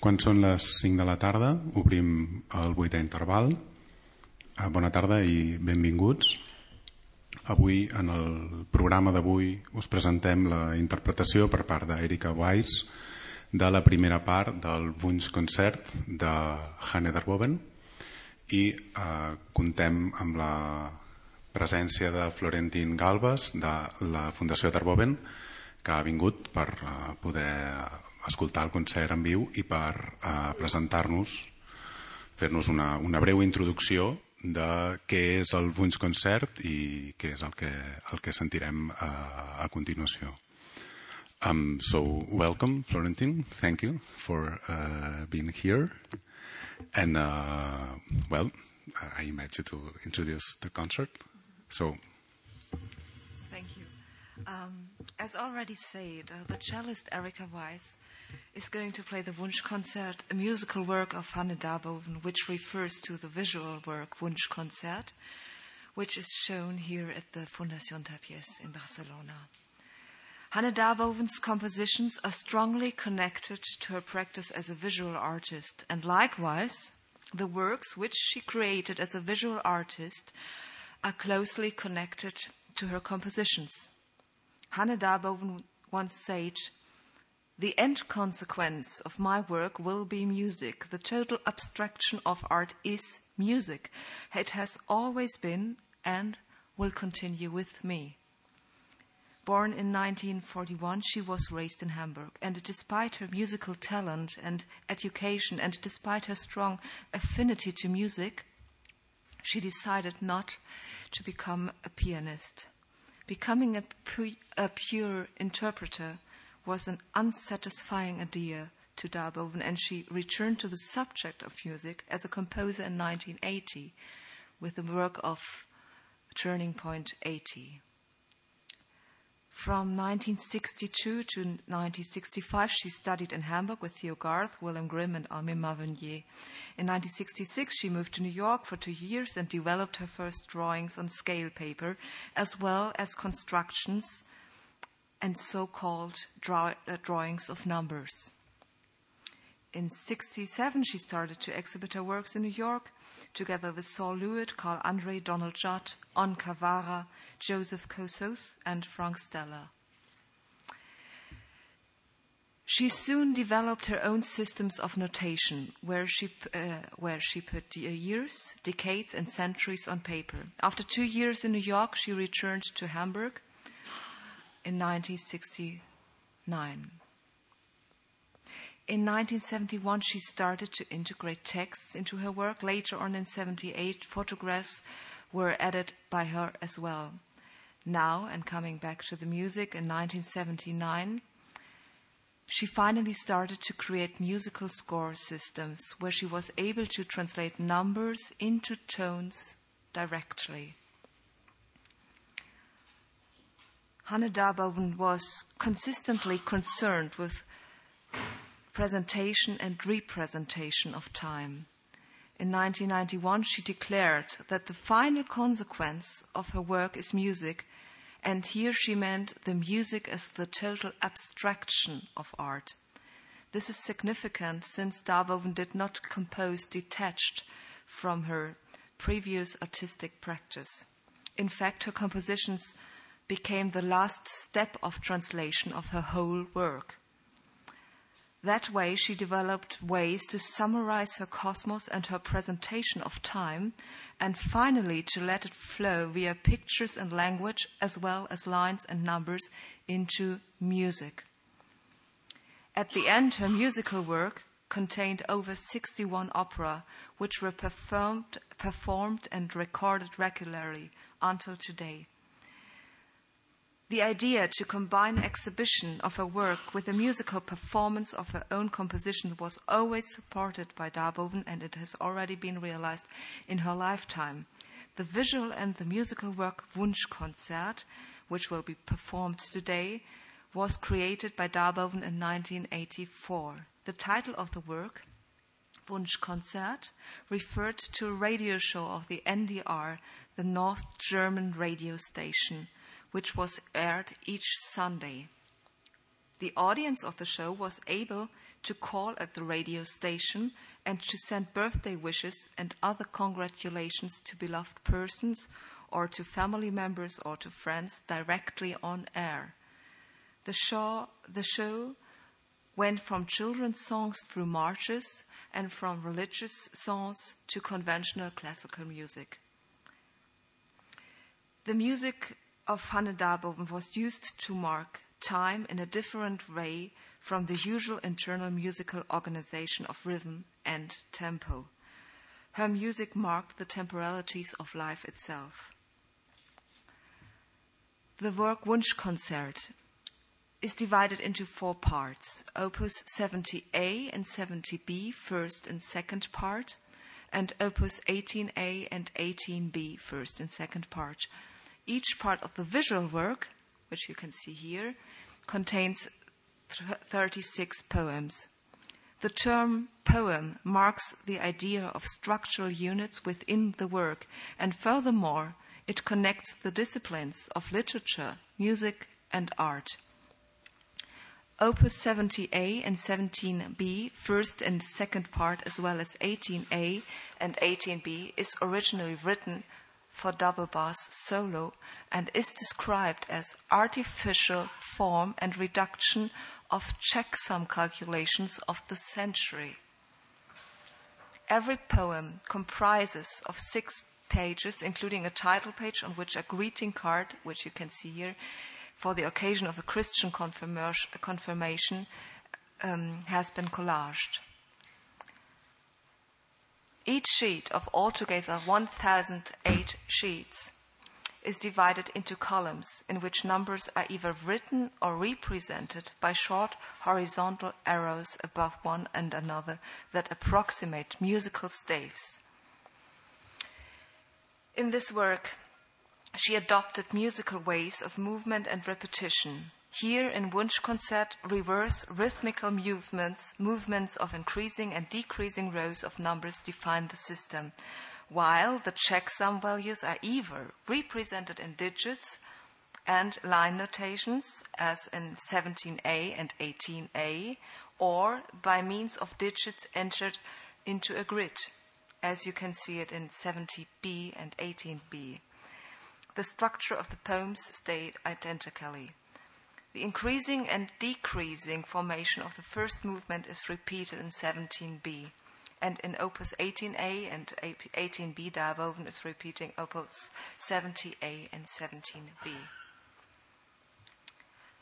Quan són les 5 de la tarda, obrim el vuitè interval. Eh, bona tarda i benvinguts. Avui, en el programa d'avui, us presentem la interpretació per part d'Erika Weiss de la primera part del Wunsch Concert de Hanne Darboven i eh, contem amb la presència de Florentin Galvas de la Fundació Darboven que ha vingut per eh, poder escoltar el concert en viu i per eh, presentar-nos, fer-nos una, una breu introducció de què és el Wunsch Concert i què és el que, el que sentirem a, a continuació. Um, so, welcome, Florentin. Thank you for uh, being here. And, uh, well, I invite you to introduce the concert. So, Thank you. Um, as already said, uh, the cellist Erika Weiss is going to play the Wunschkonzert, a musical work of Hanne Darboven, which refers to the visual work Wunschkonzert, which is shown here at the Fundación Tàpies in Barcelona. Hanne Darboven's compositions are strongly connected to her practice as a visual artist, and likewise, the works which she created as a visual artist are closely connected to her compositions. Hanne Darboven once said, The end consequence of my work will be music. The total abstraction of art is music. It has always been and will continue with me. Born in 1941, she was raised in Hamburg, and despite her musical talent and education, and despite her strong affinity to music, she decided not to become a pianist. Becoming a, pu- a pure interpreter was an unsatisfying idea to Darboven, and she returned to the subject of music as a composer in 1980 with the work of Turning Point 80. From 1962 to 1965, she studied in Hamburg with Theo Garve, Willem Grimm, and Almir Mavignier. In 1966, she moved to New York for two years and developed her first drawings on scale paper, as well as constructions and so called draw- uh, drawings of numbers. In 67, she started to exhibit her works in New York together with Sol LeWitt, Carl Andre, Donald Judd, On Kawara, Joseph Kosuth, and Frank Stella. She soon developed her own systems of notation, where she, uh, where she put years, decades, and centuries on paper. After two years in New York, she returned to Hamburg in 1969. In 1971, she started to integrate texts into her work. Later on, in 78, photographs were added by her as well. Now, and coming back to the music, in 1979, she finally started to create musical score systems where she was able to translate numbers into tones directly. Hanne Darboven was consistently concerned with presentation and representation of time. In 1991, she declared that the final consequence of her work is music, and here she meant the music as the total abstraction of art. This is significant since Darboven did not compose detached from her previous artistic practice. In fact, her compositions became the last step of translation of her whole work. That way, she developed ways to summarize her cosmos and her presentation of time, and finally to let it flow via pictures and language, as well as lines and numbers, into music. At the end, her musical work contained over 61 opera, which were performed, performed and recorded regularly until today. The idea to combine exhibition of her work with a musical performance of her own composition was always supported by Darboven, and it has already been realized in her lifetime. The visual and the musical work Wunschkonzert, which will be performed today, was created by Darboven in 1984. The title of the work, Wunschkonzert, referred to a radio show of the NDR, the North German radio station which was aired each Sunday. The audience of the show was able to call at the radio station and to send birthday wishes and other congratulations to beloved persons or to family members or to friends directly on air. The show, the show went from children's songs through marches and from religious songs to conventional classical music. The music of Hanne Darboven was used to mark time in a different way from the usual internal musical organization of rhythm and tempo. Her music marked the temporalities of life itself. The work Wunschkonzert is divided into four parts Opus 70A and 70B, first and second part, and Opus 18A and 18B, first and second part. Each part of the visual work, which you can see here, contains 36 poems. The term poem marks the idea of structural units within the work, and furthermore, it connects the disciplines of literature, music, and art. Opus 70A and 17B, first and second part, as well as 18A and 18B, is originally written for double bass solo and is described as artificial form and reduction of checksum calculations of the century. Every poem comprises of six pages, including a title page on which a greeting card, which you can see here, for the occasion of a Christian confirmation um, has been collaged. Each sheet of altogether 1008 sheets is divided into columns in which numbers are either written or represented by short horizontal arrows above one and another that approximate musical staves. In this work, she adopted musical ways of movement and repetition. Here in Wunschkonzert, reverse rhythmical movements, movements of increasing and decreasing rows of numbers define the system, while the checksum values are either represented in digits and line notations, as in 17a and 18a, or by means of digits entered into a grid, as you can see it in 70b and 18b the structure of the poems stayed identically. The increasing and decreasing formation of the first movement is repeated in 17b, and in Opus 18a and 18b, Darboven is repeating Opus 70a and 17b.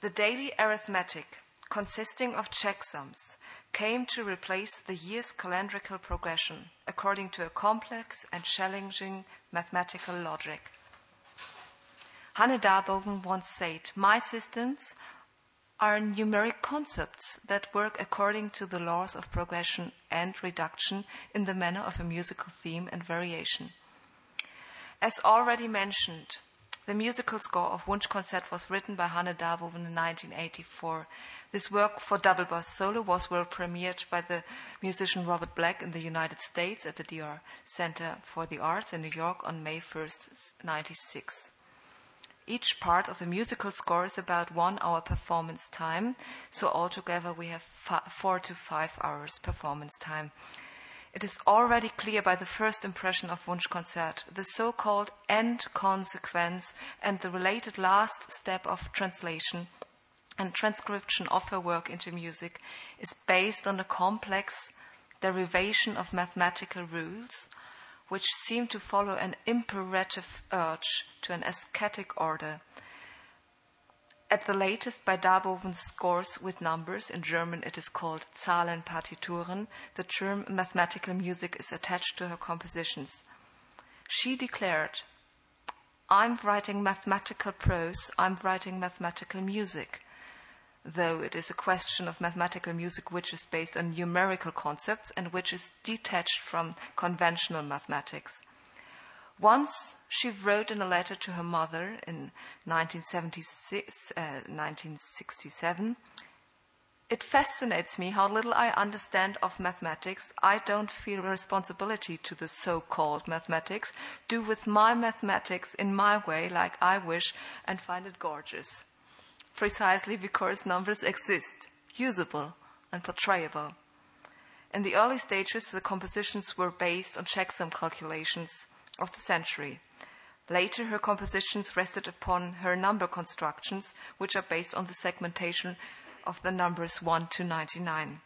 The daily arithmetic, consisting of checksums, came to replace the year's calendrical progression according to a complex and challenging mathematical logic. Hanne Darboven once said, My systems are numeric concepts that work according to the laws of progression and reduction in the manner of a musical theme and variation. As already mentioned, the musical score of Wunsch Wunschkonzert was written by Hanne Darboven in 1984. This work for double bass solo was world premiered by the musician Robert Black in the United States at the Dia Center for the Arts in New York on May 1st, 96. Each part of the musical score is about one hour performance time, so altogether we have four to five hours performance time. It is already clear by the first impression of Wunschkonzert, the so called end consequence and the related last step of translation and transcription of her work into music is based on a complex derivation of mathematical rules which seem to follow an imperative urge to an ascetic order. At the latest by Darboven's scores with numbers, in German it is called Zahlenpartituren, the term mathematical music is attached to her compositions. She declared, I'm writing mathematical prose, I'm writing mathematical music though it is a question of mathematical music which is based on numerical concepts and which is detached from conventional mathematics. Once she wrote in a letter to her mother in 1976, uh, 1967 It fascinates me how little I understand of mathematics. I don't feel responsibility to the so called mathematics. Do with my mathematics in my way, like I wish, and find it gorgeous. Precisely because numbers exist, usable and portrayable. In the early stages, the compositions were based on checksum calculations of the century. Later, her compositions rested upon her number constructions, which are based on the segmentation of the numbers 1 to 99.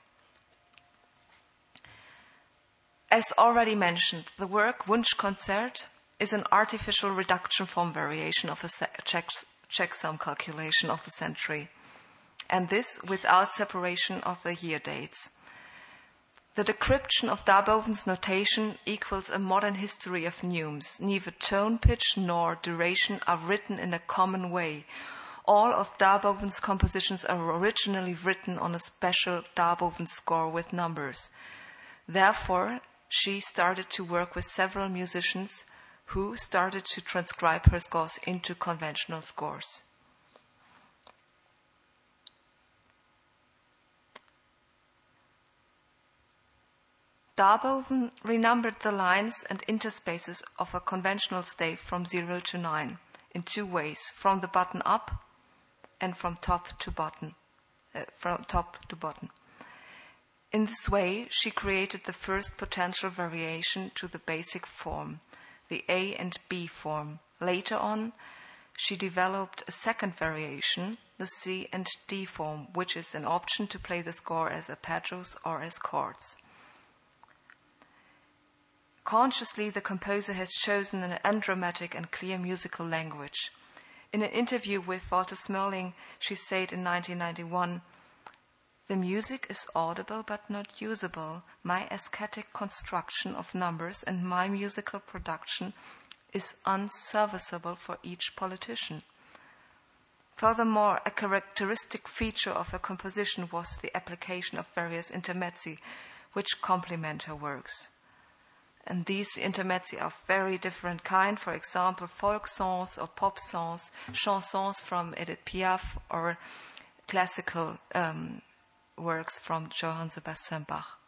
As already mentioned, the work Wunschkonzert is an artificial reduction form variation of a check, checksum calculation of the century, and this without separation of the year dates. The decryption of Darboven's notation equals a modern history of neumes. Neither tone pitch nor duration are written in a common way. All of Darboven's compositions are originally written on a special Darboven score with numbers. Therefore, she started to work with several musicians who started to transcribe her scores into conventional scores. Darboven renumbered the lines and interspaces of a conventional stave from 0 to 9 in two ways from the button up and from top to bottom. Uh, from top to bottom. In this way, she created the first potential variation to the basic form, the A and B form. Later on, she developed a second variation, the C and D form, which is an option to play the score as arpeggios or as chords. Consciously, the composer has chosen an undramatic and clear musical language. In an interview with Walter Smerling, she said in 1991 The music is audible but not usable. My aesthetic construction of numbers and my musical production is unserviceable for each politician. Furthermore, a characteristic feature of her composition was the application of various intermezzi, which complement her works. And these intermezzi are very different kind. For example, folk songs or pop songs, chansons from Edith Piaf, or classical um, works from Johann Sebastian Bach.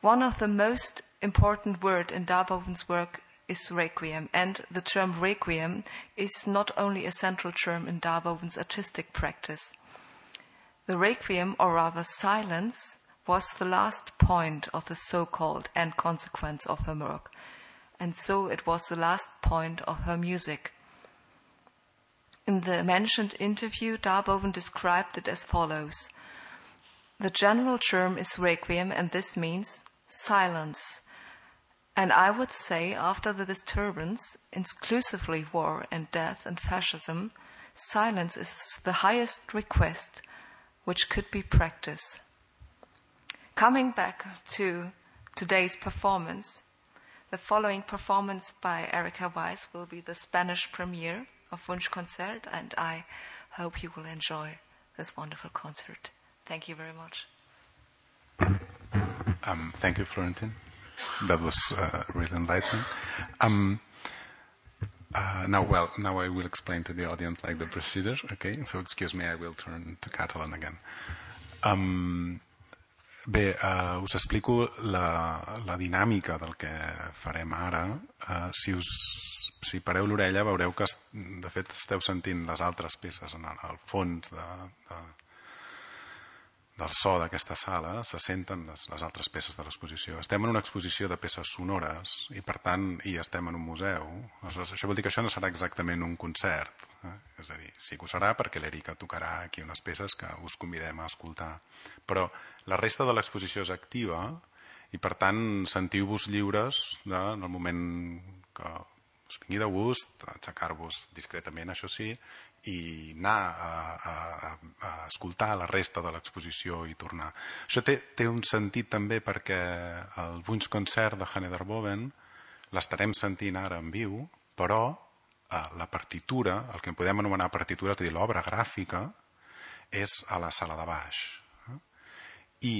One of the most important words in Darboven's work is requiem, and the term requiem is not only a central term in Darboven's artistic practice. The requiem, or rather silence, was the last point of the so called end consequence of her work, and so it was the last point of her music. In the mentioned interview, Darboven described it as follows The general term is requiem, and this means silence. And I would say, after the disturbance, exclusively war and death and fascism, silence is the highest request which could be practiced. Coming back to today's performance, the following performance by Erica Wise will be the Spanish premiere of Wunschkonzert, and I hope you will enjoy this wonderful concert. Thank you very much. Um, thank you, Florentin. That was uh, really enlightening. Um, uh, now, well, now I will explain to the audience like the procedure. Okay, so excuse me, I will turn to Catalan again. Um, Bé, uh, us explico la, la dinàmica del que farem ara. Uh, si us si pareu l'orella veureu que de fet esteu sentint les altres peces en el, fons de, de, del so d'aquesta sala se senten les, les altres peces de l'exposició. Estem en una exposició de peces sonores i per tant i estem en un museu. Aleshores, això vol dir que això no serà exactament un concert. Eh? És a dir, sí que ho serà perquè l'Erica tocarà aquí unes peces que us convidem a escoltar. Però la resta de l'exposició és activa i per tant sentiu-vos lliures de, en el moment que us vingui de gust, aixecar-vos discretament, això sí, i anar a, a, a escoltar la resta de l'exposició i tornar. Això té, té un sentit també perquè el Wunschkonzert de Hanne Darboven l'estarem sentint ara en viu, però eh, la partitura, el que podem anomenar partitura, és a dir, l'obra gràfica, és a la sala de baix. Eh? I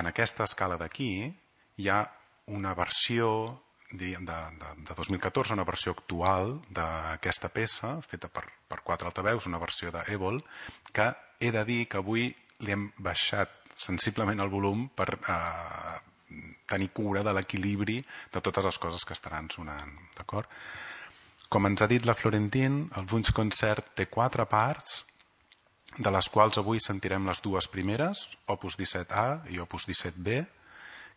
en aquesta escala d'aquí hi ha una versió de, de, de 2014, una versió actual d'aquesta peça, feta per, per quatre altaveus, una versió d'Evol, que he de dir que avui li hem baixat sensiblement el volum per eh, tenir cura de l'equilibri de totes les coses que estaran sonant. D'acord? Com ens ha dit la Florentín, el Wunsch Concert té quatre parts, de les quals avui sentirem les dues primeres, opus 17A i opus 17B.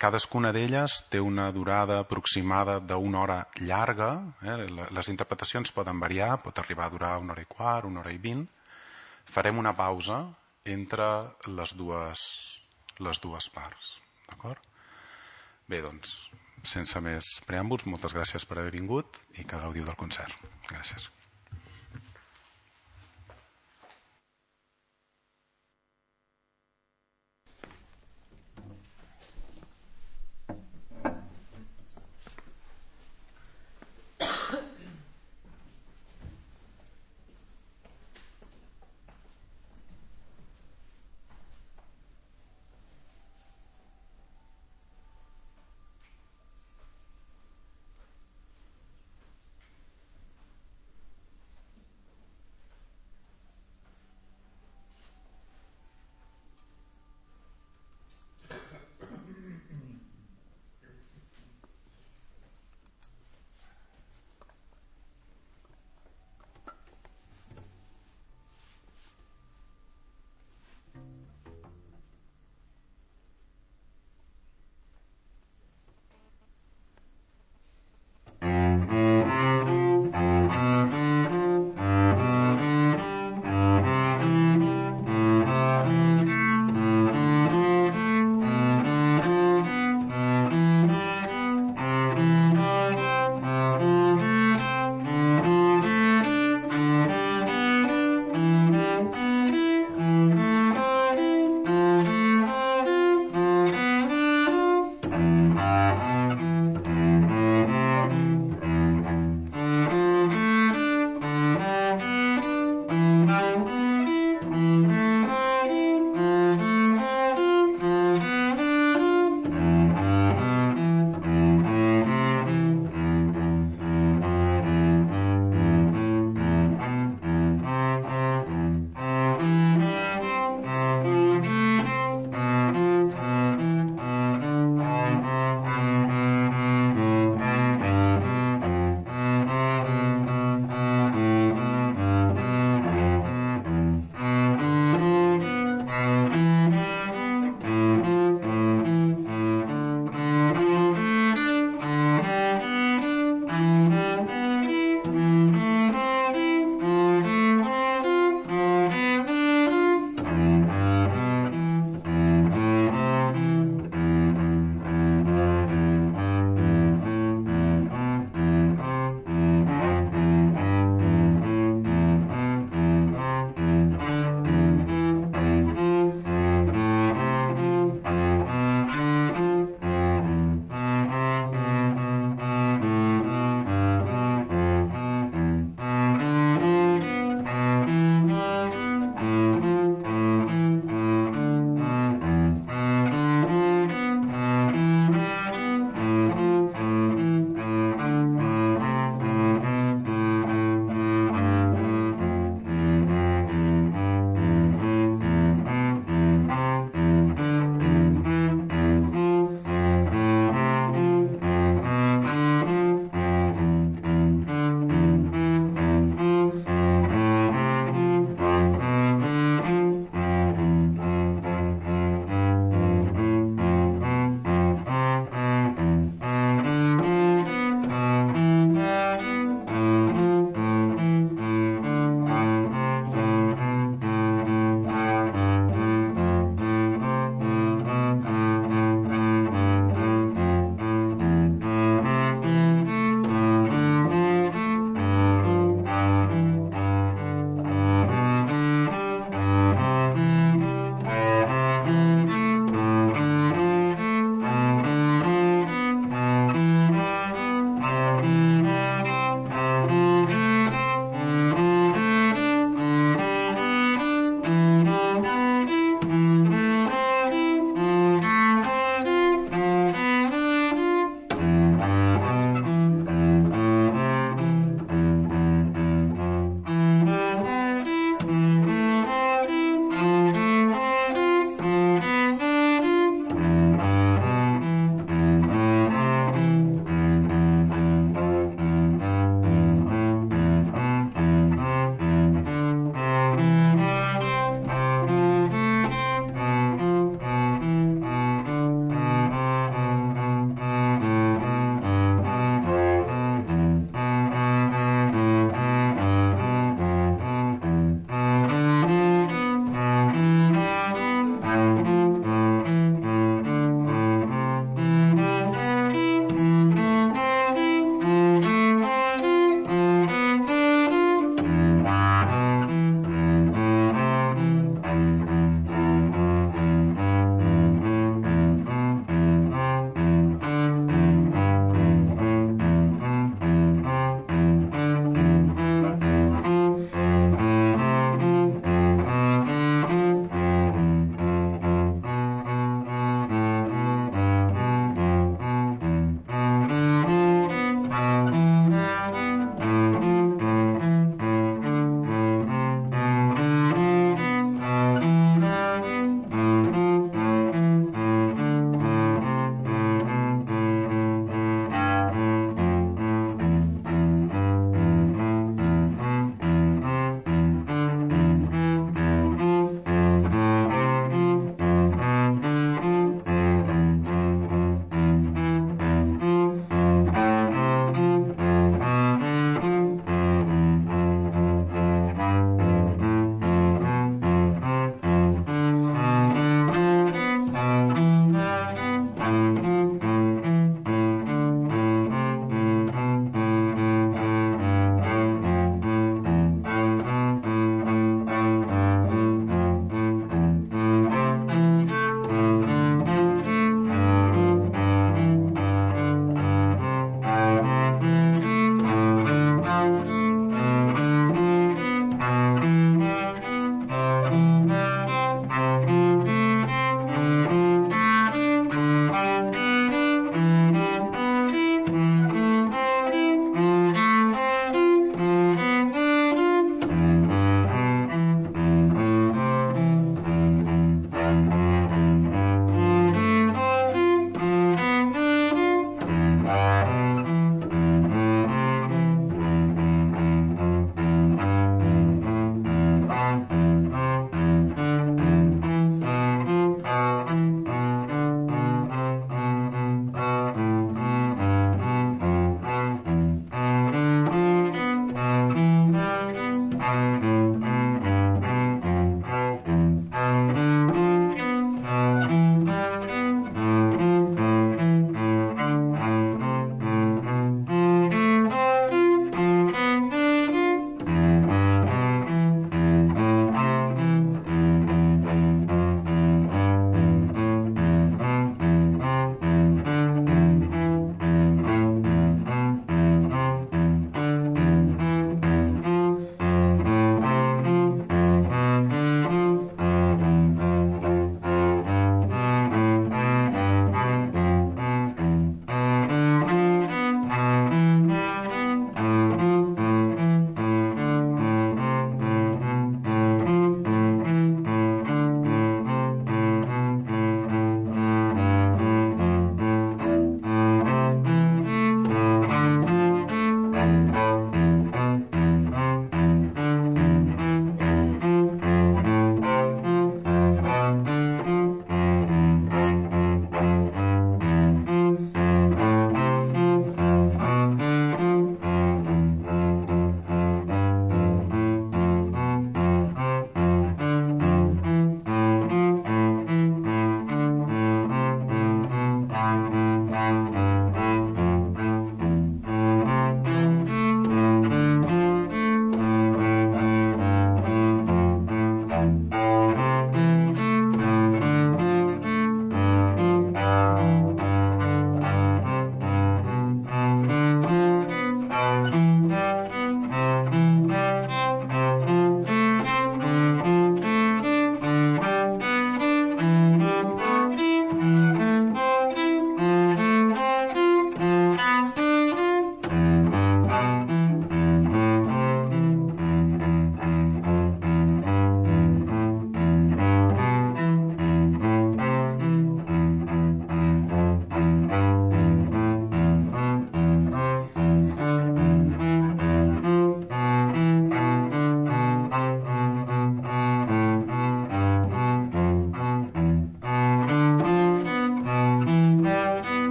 Cadascuna d'elles té una durada aproximada d'una hora llarga. Eh? Les interpretacions poden variar, pot arribar a durar una hora i quart, una hora i vint. Farem una pausa entre les dues, les dues parts. D'acord? Bé, doncs, sense més preàmbuls, moltes gràcies per haver vingut i que gaudiu del concert. Gràcies.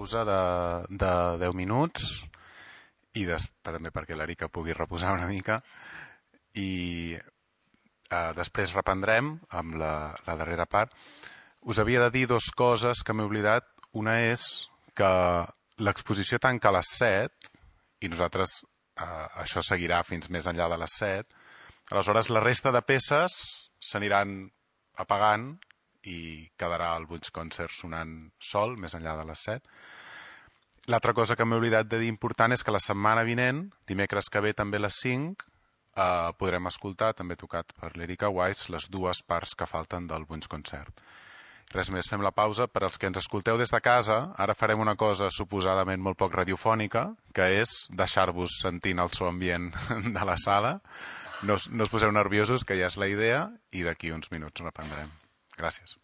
Pausa de, de 10 minuts i des, també perquè l'Erica pugui reposar una mica i eh, després reprendrem amb la, la darrera part. Us havia de dir dues coses que m'he oblidat. Una és que l'exposició tanca a les 7 i nosaltres eh, això seguirà fins més enllà de les 7. Aleshores, la resta de peces s'aniran apagant i quedarà el Buig Concert sonant sol, més enllà de les 7. L'altra cosa que m'he oblidat de dir important és que la setmana vinent, dimecres que ve també a les 5, eh, podrem escoltar, també tocat per l'Erika Weiss, les dues parts que falten del Buig Concert. Res més, fem la pausa. Per als que ens escolteu des de casa, ara farem una cosa suposadament molt poc radiofònica, que és deixar-vos sentint el so ambient de la sala. No, no us poseu nerviosos, que ja és la idea, i d'aquí uns minuts reprendrem. Gracias.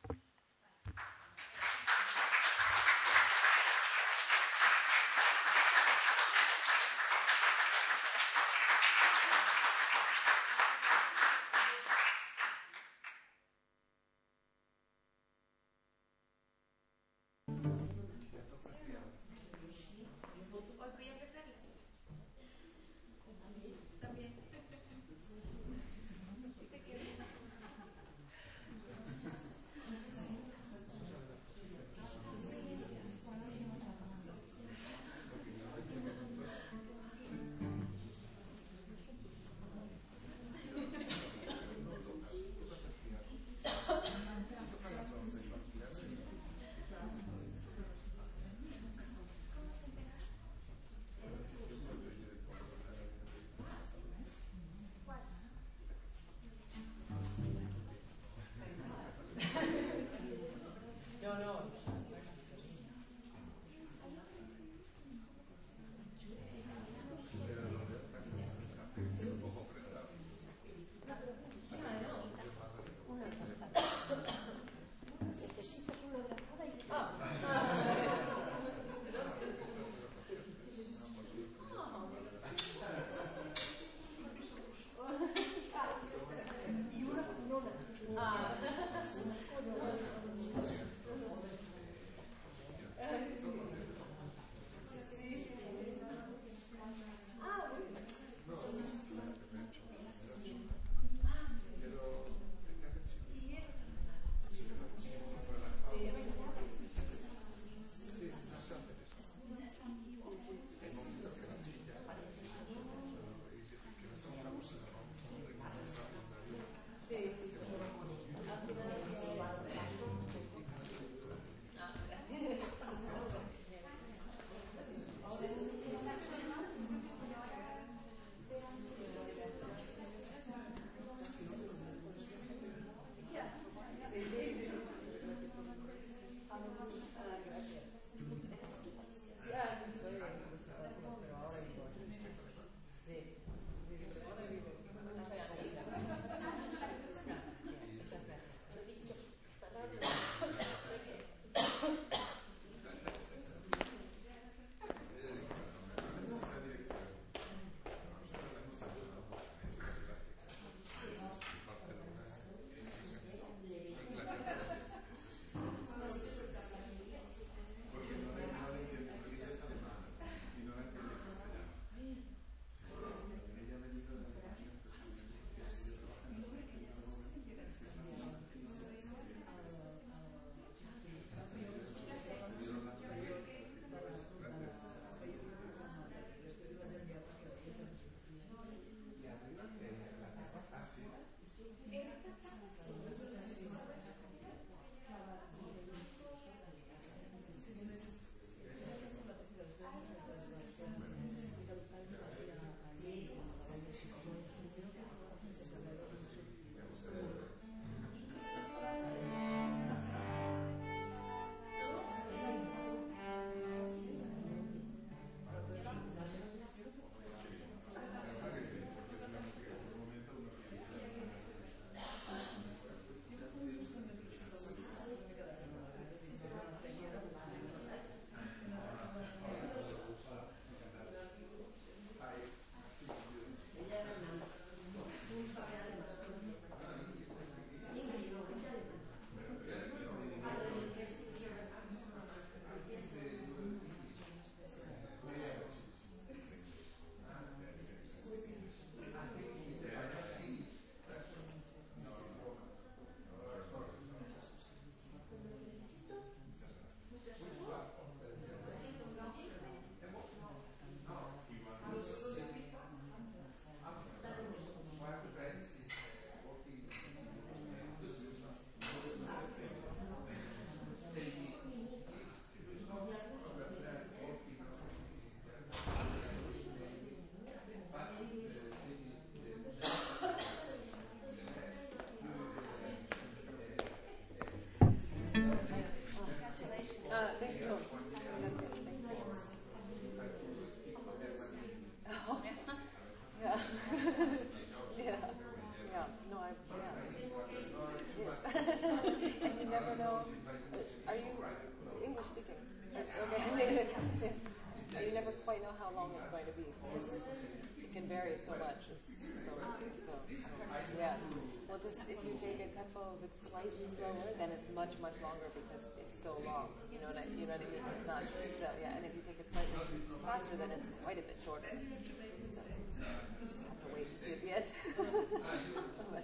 Much much longer because it's so long. You know what I, you know what I mean? It's not just uh, yeah. And if you take it slightly faster, then it's quite a bit shorter. So you just have to wait and see at the end. But,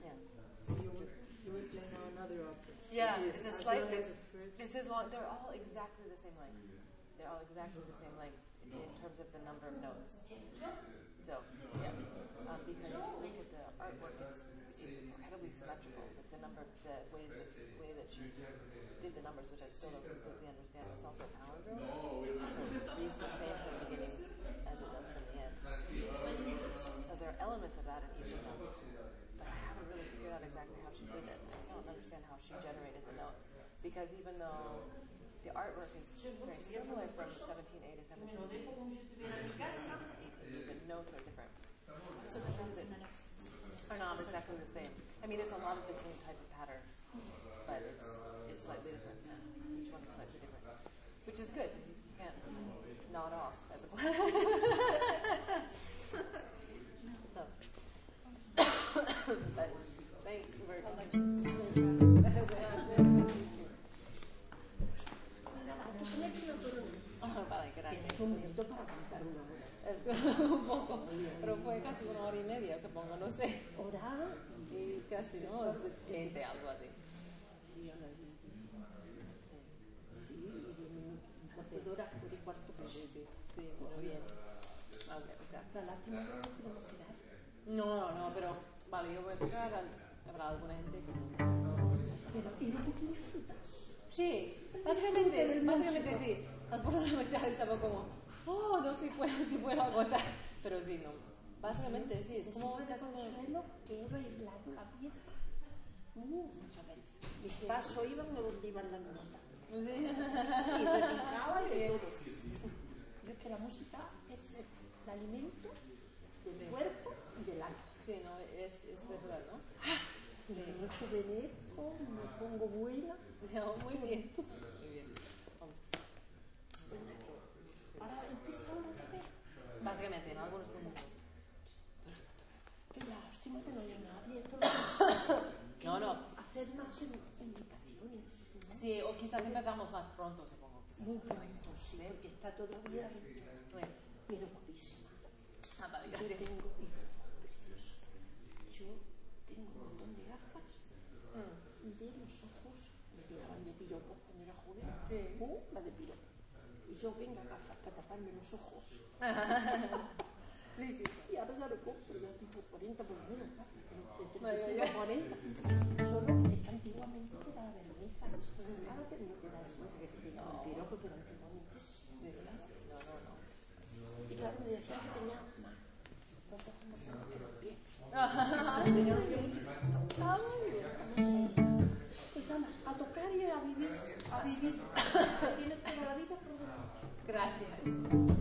yeah. You were playing on another opera. Yeah, a slight. this is long. They're all exactly the same length. They're all exactly the same length in terms of the number of notes. So yeah, um, because if you look at the artwork, it's it's incredibly symmetrical. Like the number, the ways that way that she did the numbers, which I still don't completely understand. It's also a palindrome, so it reads the same from the beginning as it does from the end. So there are elements of that in each of them, but I haven't really figured out exactly how she did it. I don't understand how she generated the notes because even though the artwork is very similar from 17A to 17B, 18, the notes are different. So the notes are not exactly the same. I mean, there's a lot of the same type of patterns, but it's it's slightly different. Each one is slightly different, which is good. You can't nod off as a so. but thanks for Ah. Tienes un minuto para cantar una hora. un poco, pero fue casi una hora y media, supongo, no sé. Hora Y casi, ¿no? 20, algo así. Sí, y viene un cuarto de. Pues, Sí, sí, muy bien. Gracias. la lástima que no podemos quedar. No, no, pero vale, yo voy a tocar. Habrá alguna gente que no. Pero, ¿y que tú disfrutas? Sí, básicamente, básicamente sí. Por la mitad estaba como, oh, no sé si puedo, si puedo aguantar. Pero sí, no. Básicamente sí, es como casi como. que he bailado la pieza muchas veces. Mis pasos iban donde iban las notas. Sí. Y repicaba y de todo. Pero es que la música es el alimento del cuerpo y del alma. Sí, no, es, es verdad, ¿no? Y me rejuvenezco, me pongo buena. Oh, muy bien. Muy bien. Vamos. Ahora empieza otra vez. Básicamente, en algunos puntos. No haya nadie. No, no. Hacer más in- invitaciones. ¿no? Sí, o quizás empezamos más pronto, supongo. Muy pronto, sí, porque está todo abierto. Bueno. Pero guapísima. Ah, vale, Yo tengo. Yo tengo un montón de gafas Mm. de los ojos. Me tiraban de piropos cuando era joven. Sí. Uh, la de piropo. Y yo, venga, gafas para taparme los ojos. Sí, sí. Y ahora ya lo compro, ya tipo 40 por lo menos. pero de Ay, ay, 35 ay. a 40. Solo es que antiguamente te daba vergüenza. Ahora te, no te da vergüenza que te digan un piropo, pero antiguamente sí. ¿verdad? No, no, no. Y claro, me decían que tenía más, más grandes que los pies. Tenía los pies muy. Ah. Pues anda, a tocar y a vivir, a vivir. Tienes toda la vida por gracias.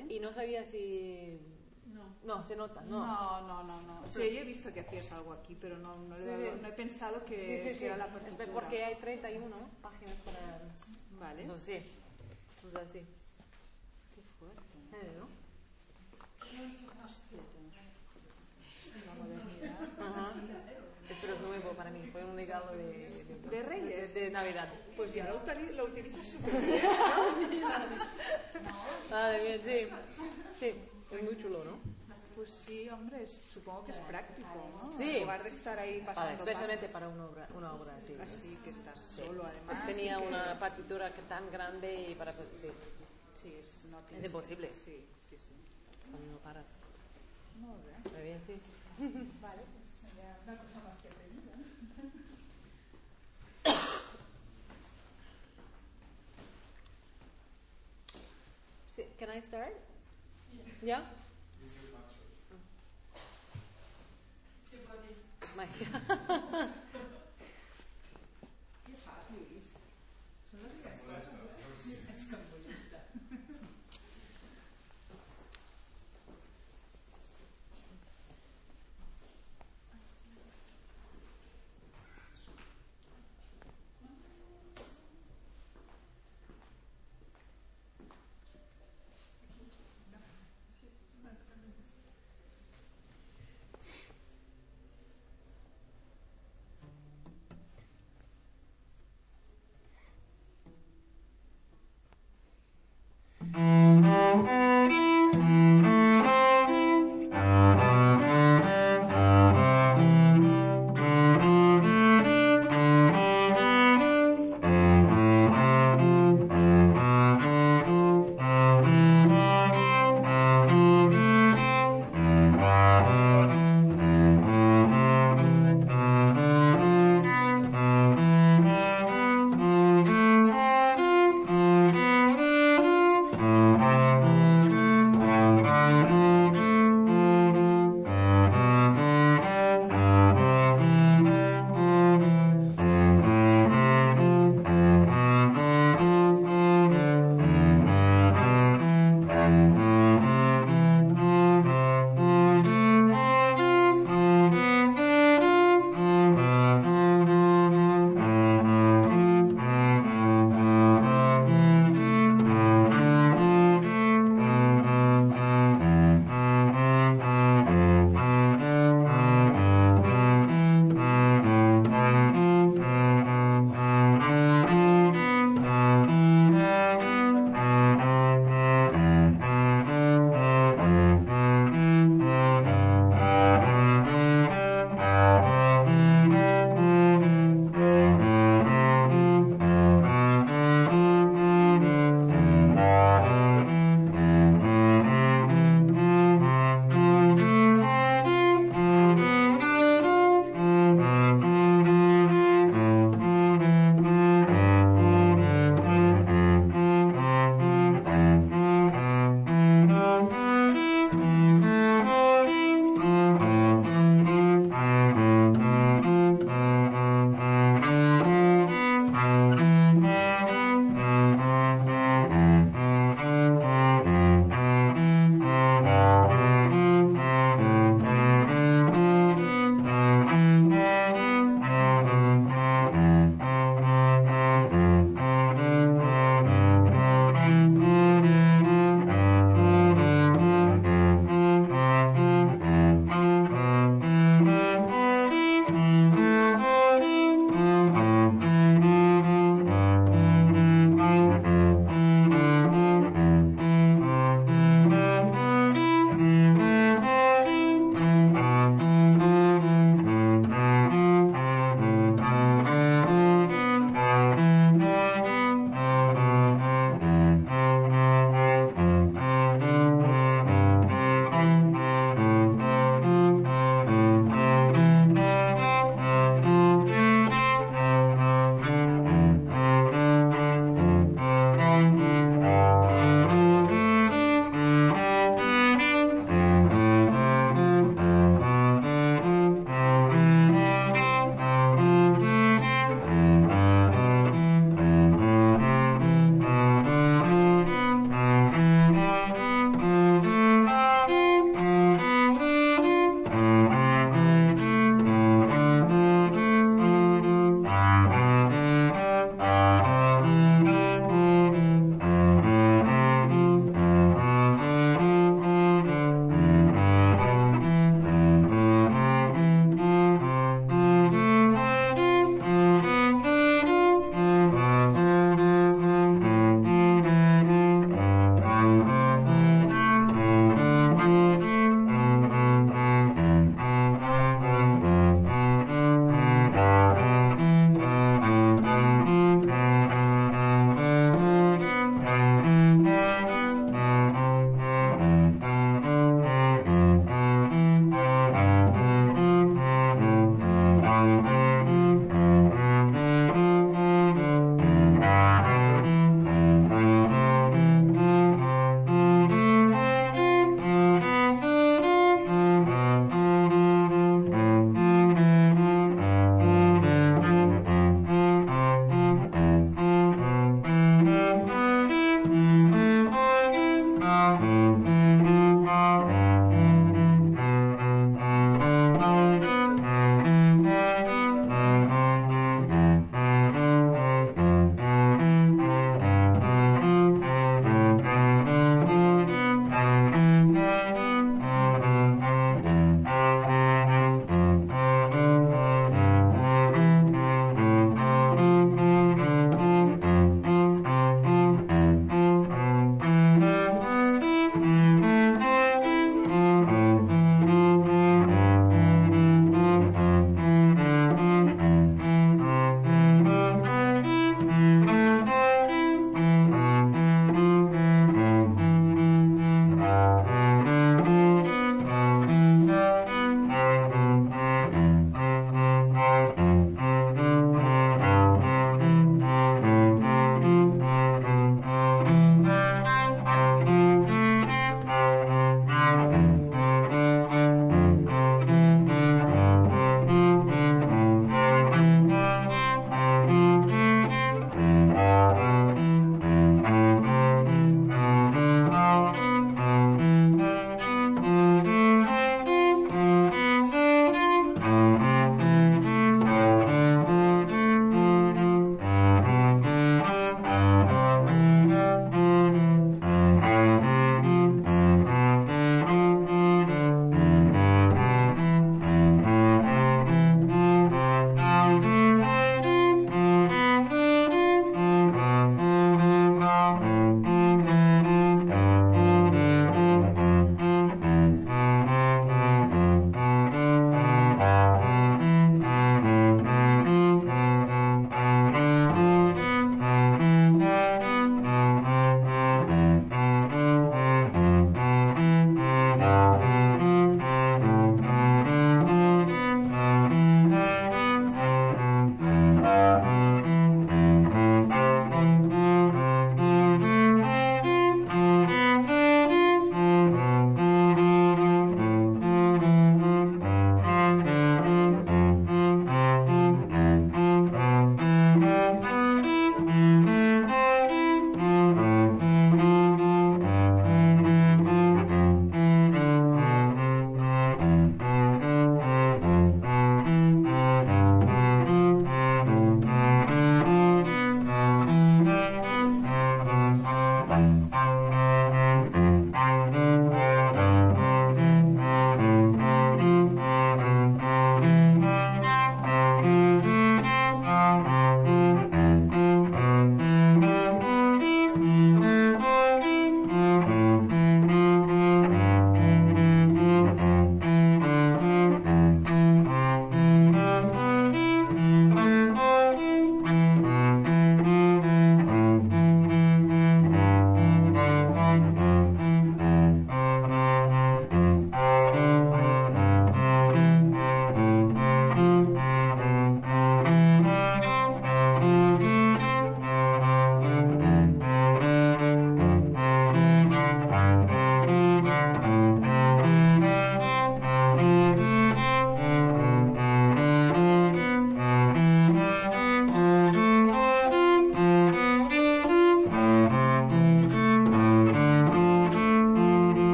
Vale. Y no sabía si. No. No, se nota, ¿no? No, no, no, no. Sí, yo he visto que hacías algo aquí, pero no, no, he, Sí, dado- sí. no he pensado que, Sí, sí, que sí. era la Es partitura. Porque hay 31 páginas para. Vale. Entonces, sí. Pues así. Qué fuerte. Eh, ¿no? La modernidad. Ajá. Pero es nuevo para mí, fue un regalo de, ¿De Reyes? de, de Navidad. Pues ya lo, utili- lo utilizas súper bien. Ah, bien, sí. Sí, es muy chulo, ¿no? Pues sí, hombre, es- supongo que es práctico, ¿no? Sí. En lugar de estar ahí pasando especialmente para una obra, una obra así. ¿no? Así que estás solo, además. Tenía y que- una partitura que tan grande y para. Sí, Sí, es, no tienes que- imposible. Sí, sí, sí. cuando no paras. Muy bien. Muy bien, sí. Vale, pues ya una cosa Can I start? Yeah? Oh. It's your body. My-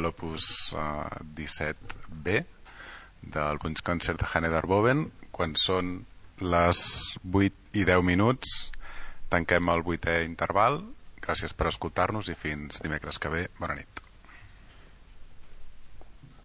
l'opus uh, 17b del Wunschkonzert de Hanne Darboven quan són les 8 i 10 minuts tanquem el vuitè interval. Gràcies per escoltar-nos i fins dimecres que ve. Bona